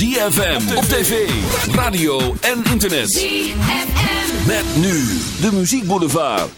ZFM op tv, radio en internet. ZFM. Met nu de Muziek Boulevard.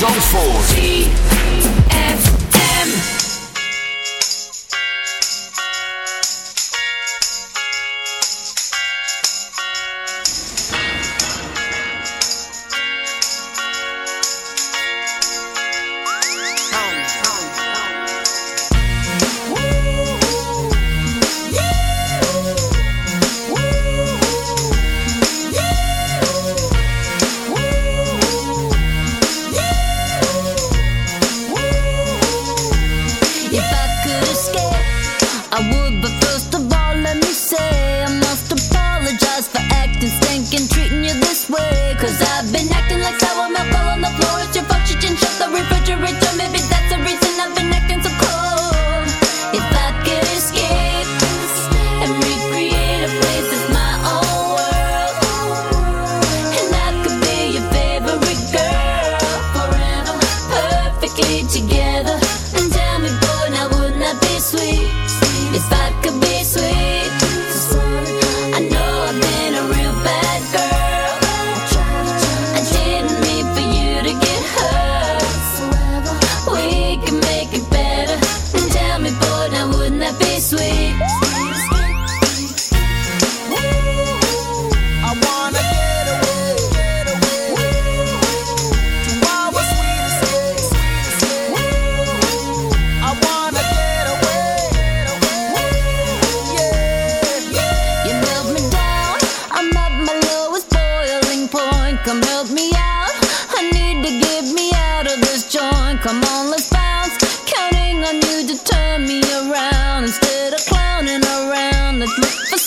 Zandvoort. for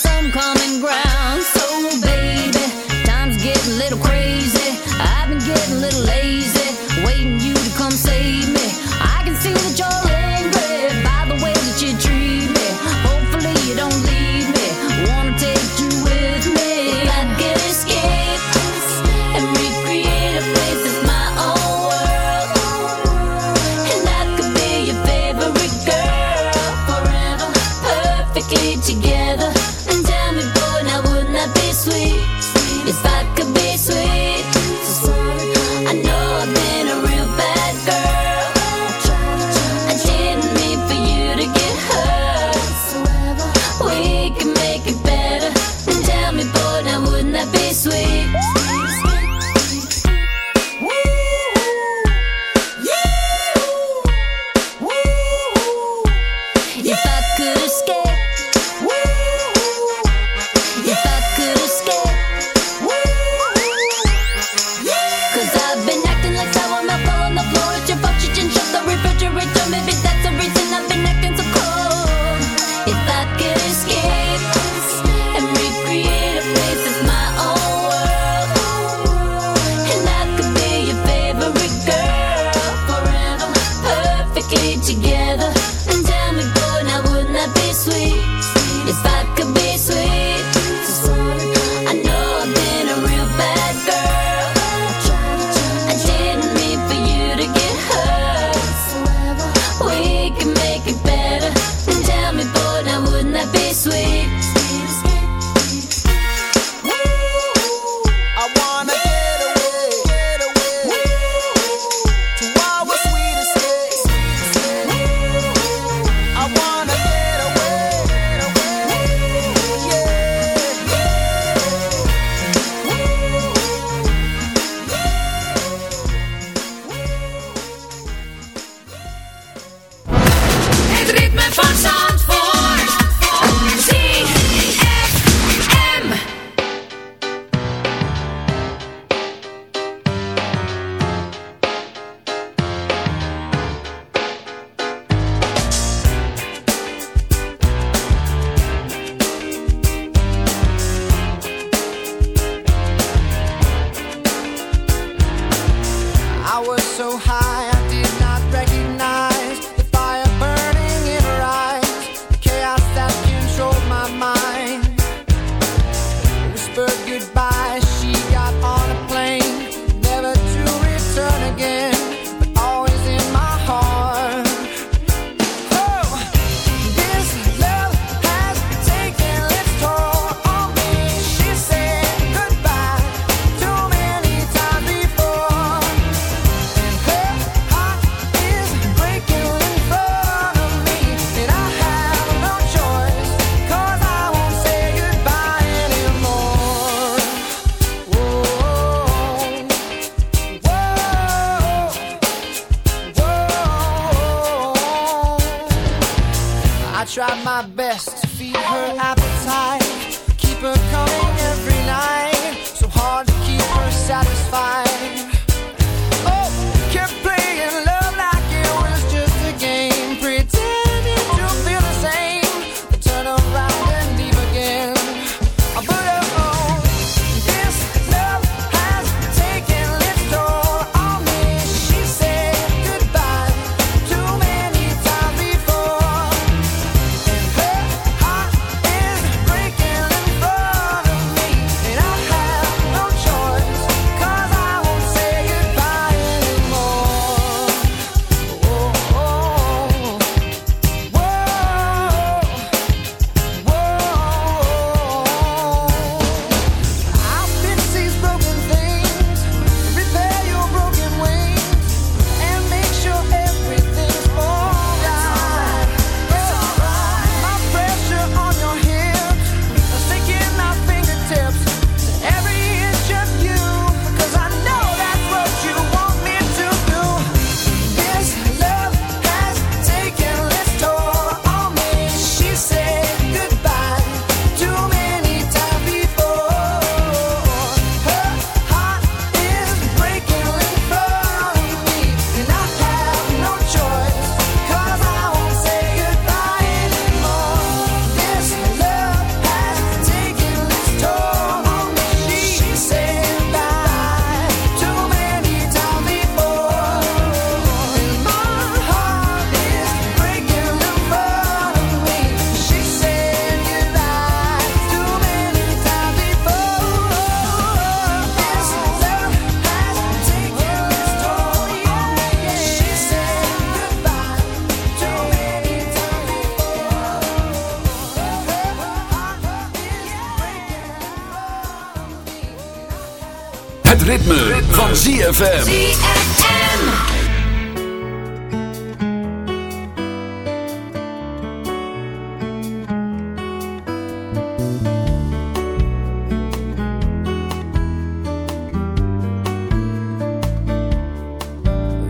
ZFM.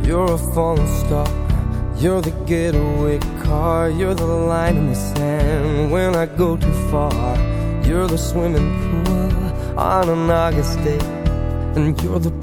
You're a falling star. You're the getaway car. You're the line in the sand when I go too far. You're the swimming pool on an August day. And you're the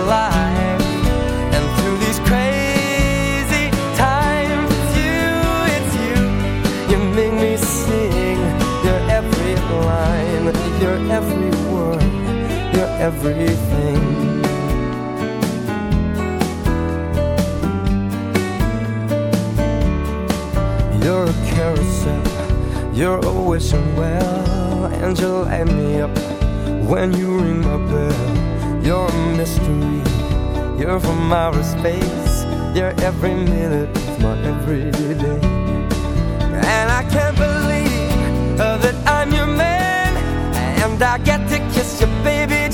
everything. You're a carousel, you're a wishing well, and you light me up when you ring my bell. You're a mystery, you're from outer space, you're every minute of my everyday. And I can't believe that I'm your man, and I get to kiss you, baby,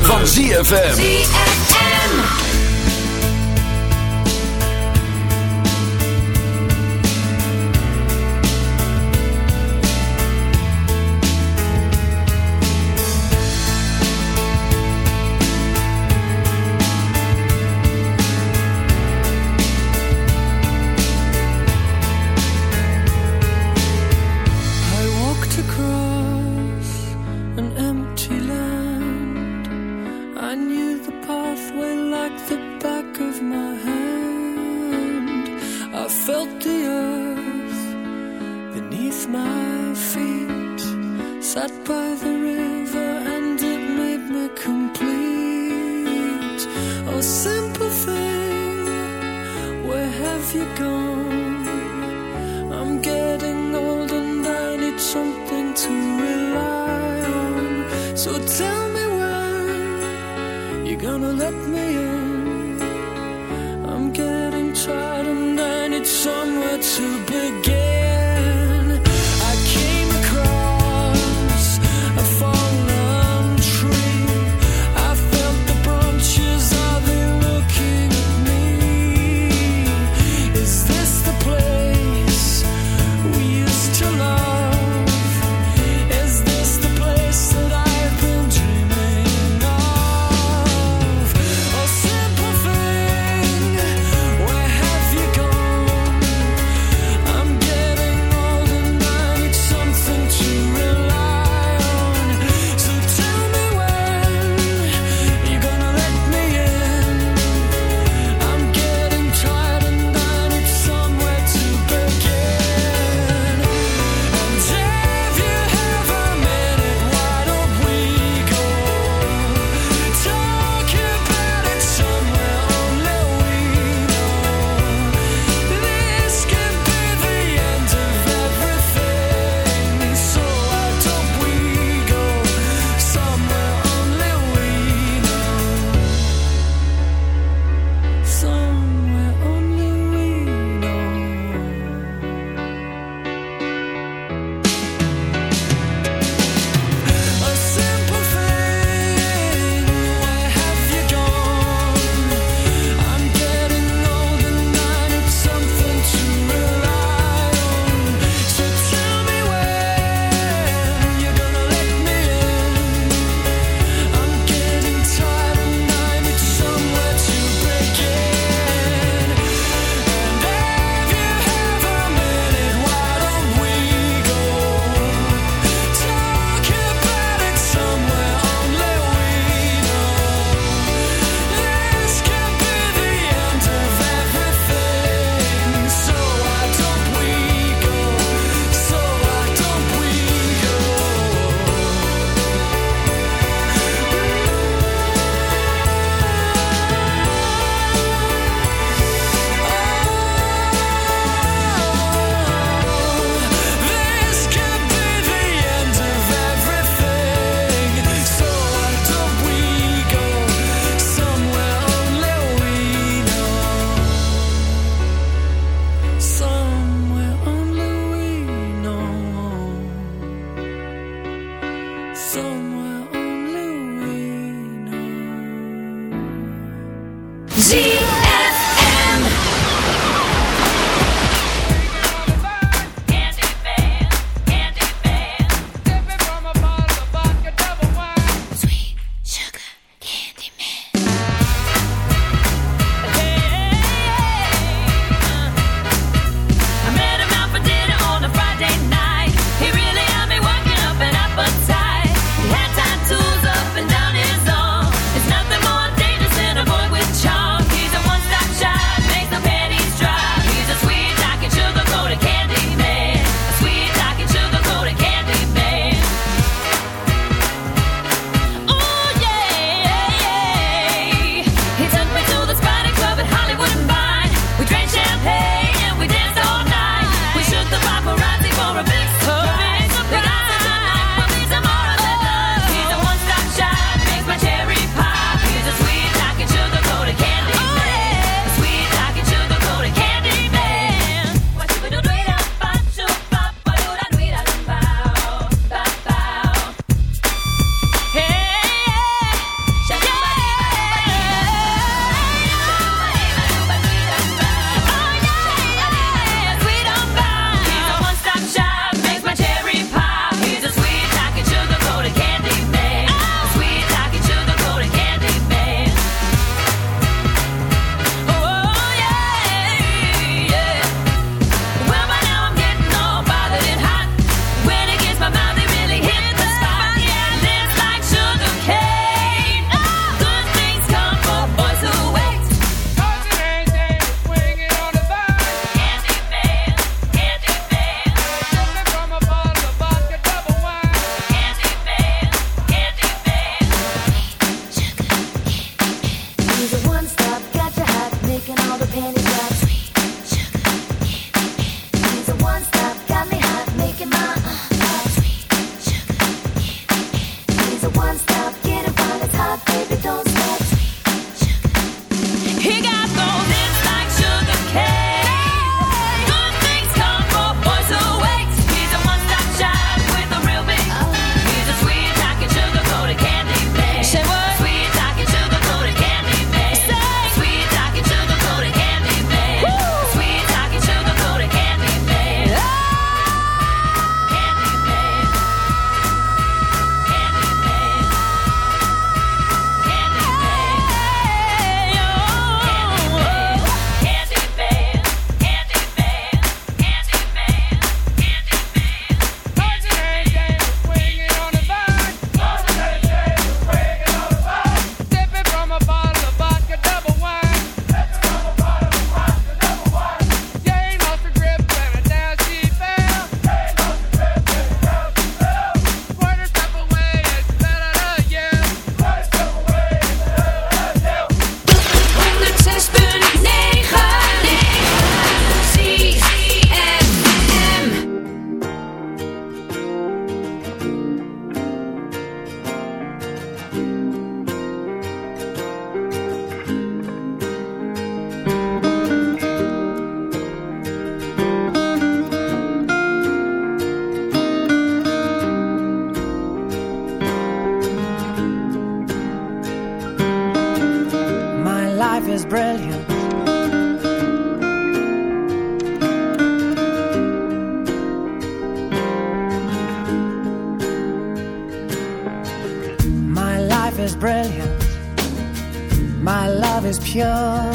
Van. ZFM.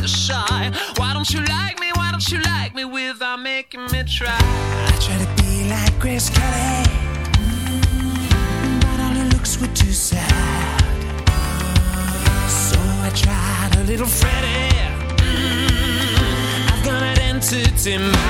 bit shy. Why don't you like me? Why don't you like me without making me try? I try to be like Chris Kelly, mm, but all her looks were too sad. So I tried a little Freddie. Mm, I've got an entity mind.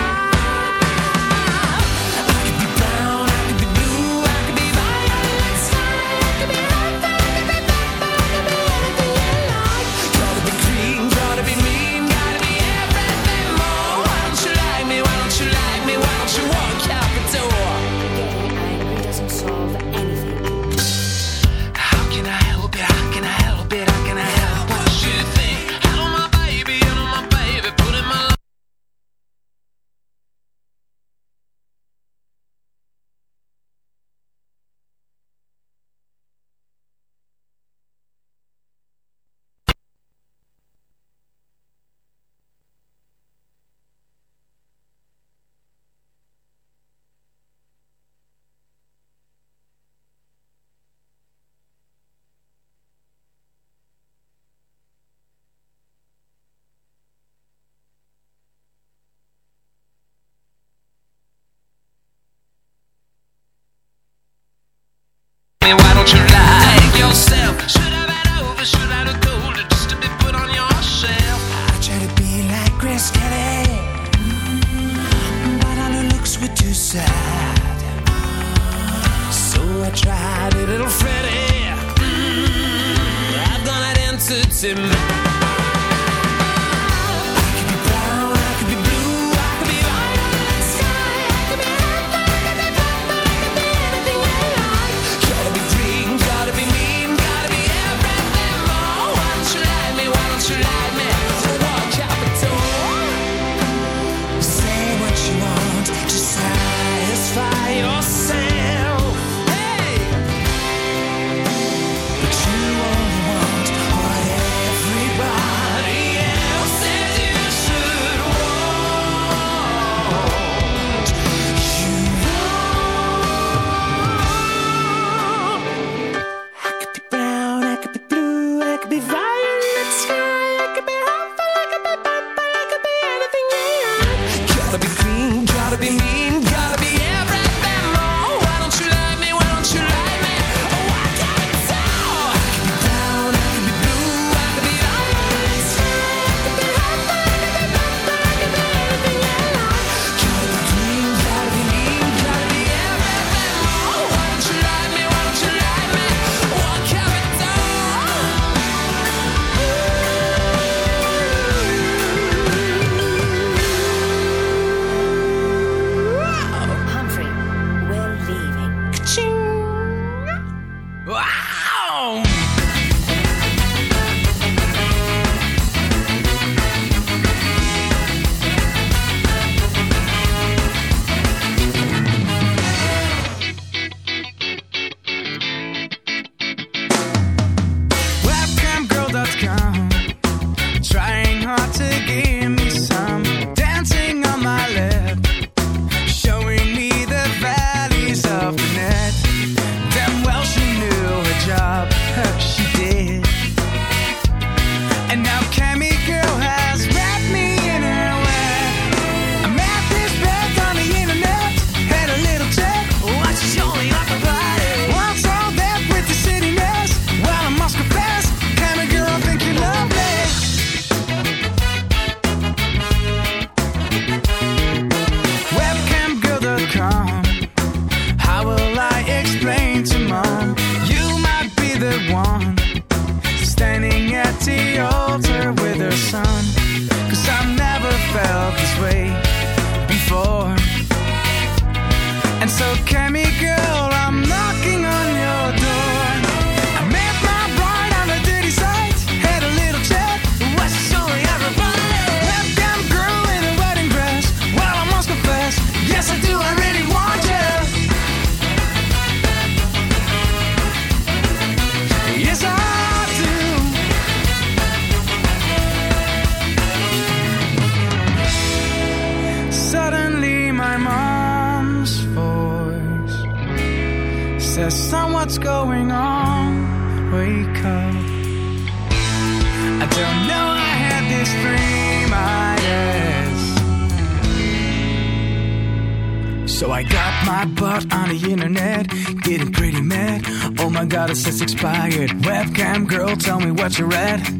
What you.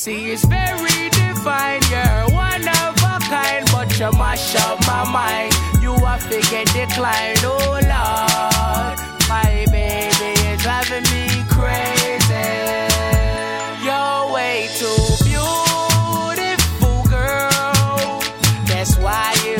See, it's very divine. You're one of a kind, but you mash up my mind. You are figure decline. Oh, Lord. My baby is driving me crazy. You're way too beautiful, girl. That's why it'll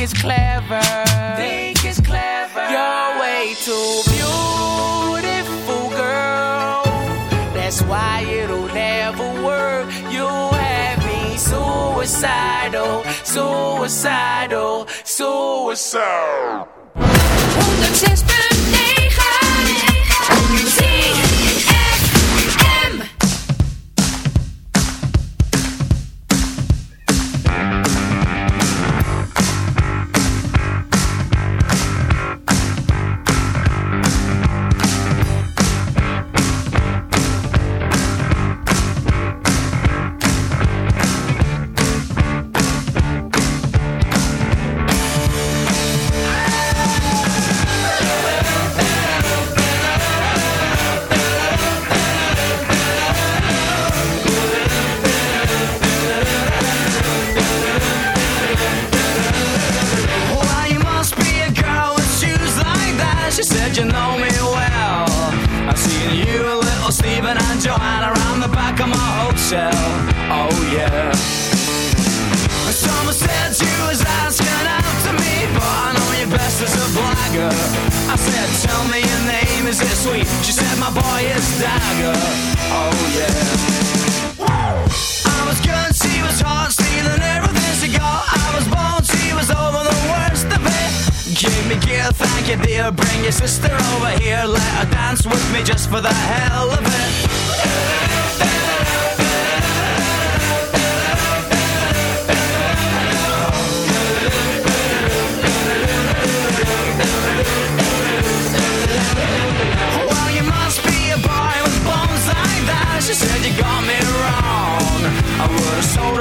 it's clever. Think it's clever. You're way too beautiful, girl. That's why it'll never work. You have me suicidal, suicidal, suicidal. 106.9 of. Oh yeah. Someone said you was asking after me, but I know you best as a blagger. I said, tell me your name, is it sweet? She said, my boy is Dagger. Oh yeah. I was good, she was hot, stealing everything she got. I was born, she was over the worst of it. Give me gear, thank you dear. Bring your sister over here, let her dance with me just for the hell of it.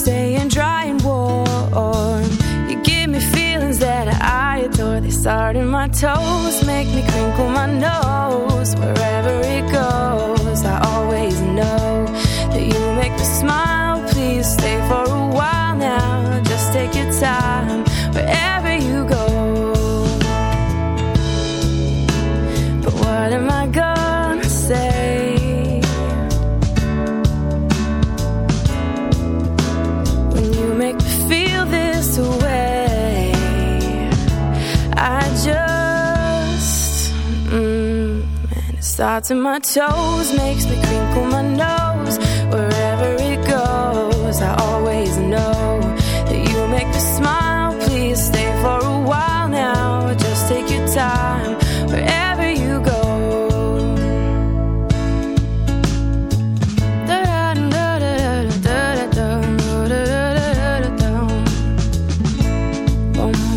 Staying dry and warm. You give me feelings that I adore. They start in my toes, make me crinkle my nose. Wherever it goes, I always know that you make me smile. Please stay for a while now. Just take your time starts in my toes, makes me crinkle my nose. Wherever it goes, I always know that you make me smile. Please stay for a while now. Just take your time wherever you go.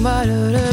I've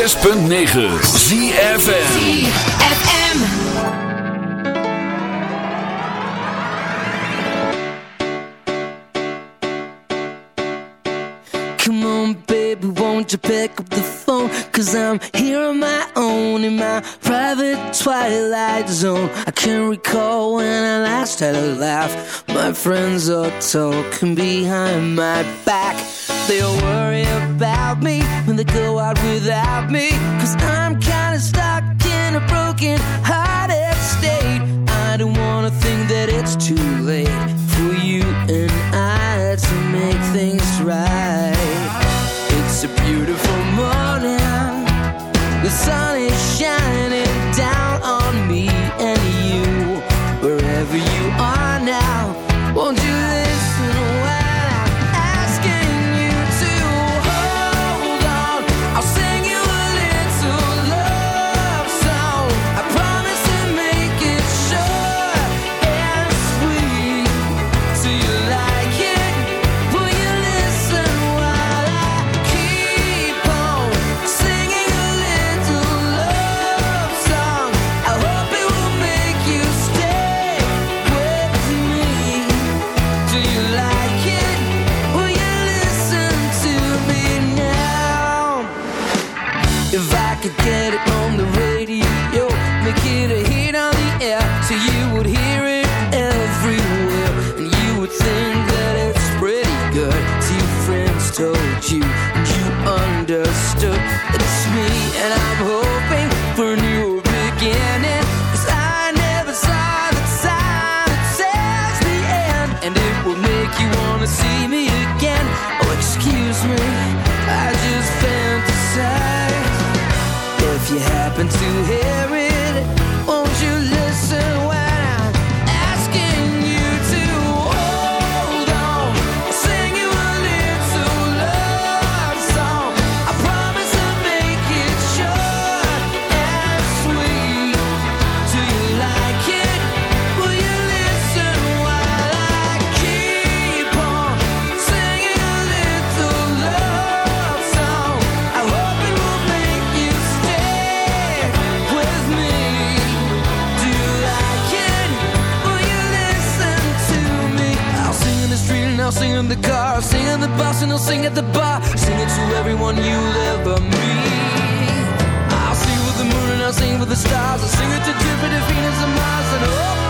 106.9 ZFM. Come on, baby, won't you pick up the phone? Cause I'm here zone. I can't recall when I last had a laugh. My friends are talking behind my back. They'll worry about me when they go out without me. Cause I'm kinda stuck in a broken hearted the car. Sing in the bus and I'll sing at the bar. Sing it to everyone you'll ever meet. I'll sing with the moon and I'll sing with the stars. I'll sing it to Jupiter, Venus, and Mars, and hopefully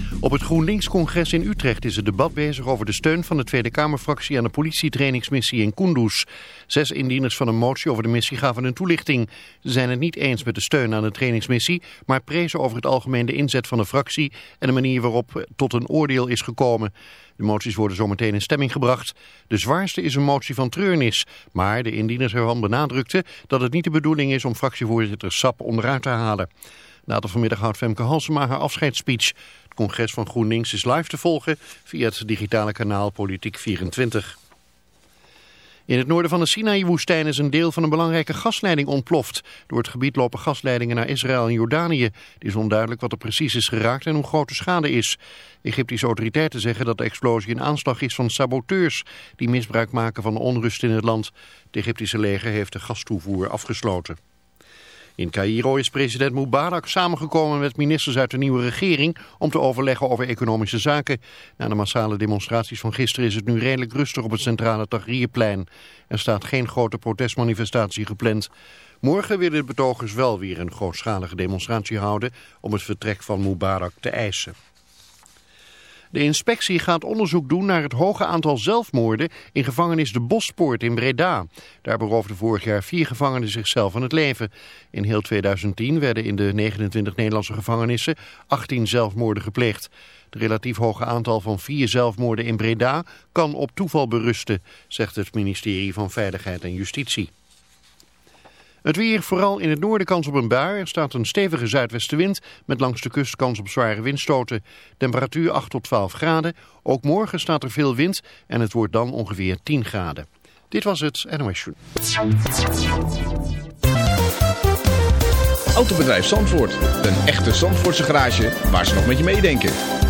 Op het GroenLinks-congres in Utrecht is het debat bezig over de steun van de Tweede Kamerfractie aan de politietrainingsmissie in Kunduz. Zes indieners van een motie over de missie gaven een toelichting. Ze zijn het niet eens met de steun aan de trainingsmissie, maar prezen over het algemeen de inzet van de fractie en de manier waarop tot een oordeel is gekomen. De moties worden zometeen in stemming gebracht. De zwaarste is een motie van treurnis, maar de indieners ervan benadrukten dat het niet de bedoeling is om fractievoorzitter Sap onderuit te halen. Later vanmiddag houdt Femke Halsema haar afscheidsspeech. Congres van GroenLinks is live te volgen via het digitale kanaal Politiek 24. In het noorden van de Sinaï-woestijn is een deel van een belangrijke gasleiding ontploft. Door het gebied lopen gasleidingen naar Israël en Jordanië. Het is onduidelijk wat er precies is geraakt en hoe groot de schade is. Egyptische autoriteiten zeggen dat de explosie een aanslag is van saboteurs... die misbruik maken van de onrust in het land. Het Egyptische leger heeft de gastoevoer afgesloten. In Cairo is president Mubarak samengekomen met ministers uit de nieuwe regering om te overleggen over economische zaken. Na de massale demonstraties van gisteren is het nu redelijk rustig op het centrale Tahrirplein. Er staat geen grote protestmanifestatie gepland. Morgen willen de betogers wel weer een grootschalige demonstratie houden om het vertrek van Mubarak te eisen. De inspectie gaat onderzoek doen naar het hoge aantal zelfmoorden in gevangenis De Bospoort in Breda. Daar beroofden vorig jaar vier gevangenen zichzelf van het leven. In heel 2010 werden in de 29 Nederlandse gevangenissen 18 zelfmoorden gepleegd. Het relatief hoge aantal van vier zelfmoorden in Breda kan op toeval berusten, zegt het ministerie van Veiligheid en Justitie. Het weer, vooral in het noorden kans op een bui. Er staat een stevige zuidwestenwind met langs de kust kans op zware windstoten. Temperatuur 8 tot 12 graden. Ook morgen staat er veel wind en het wordt dan ongeveer 10 graden. Dit was het NOS Journal. Autobedrijf Zandvoort. Een echte Zandvoortse garage waar ze nog met je meedenken.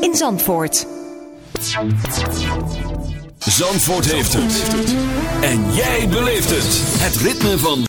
in Zandvoort. Zandvoort heeft het. En jij beleeft het. Het ritme van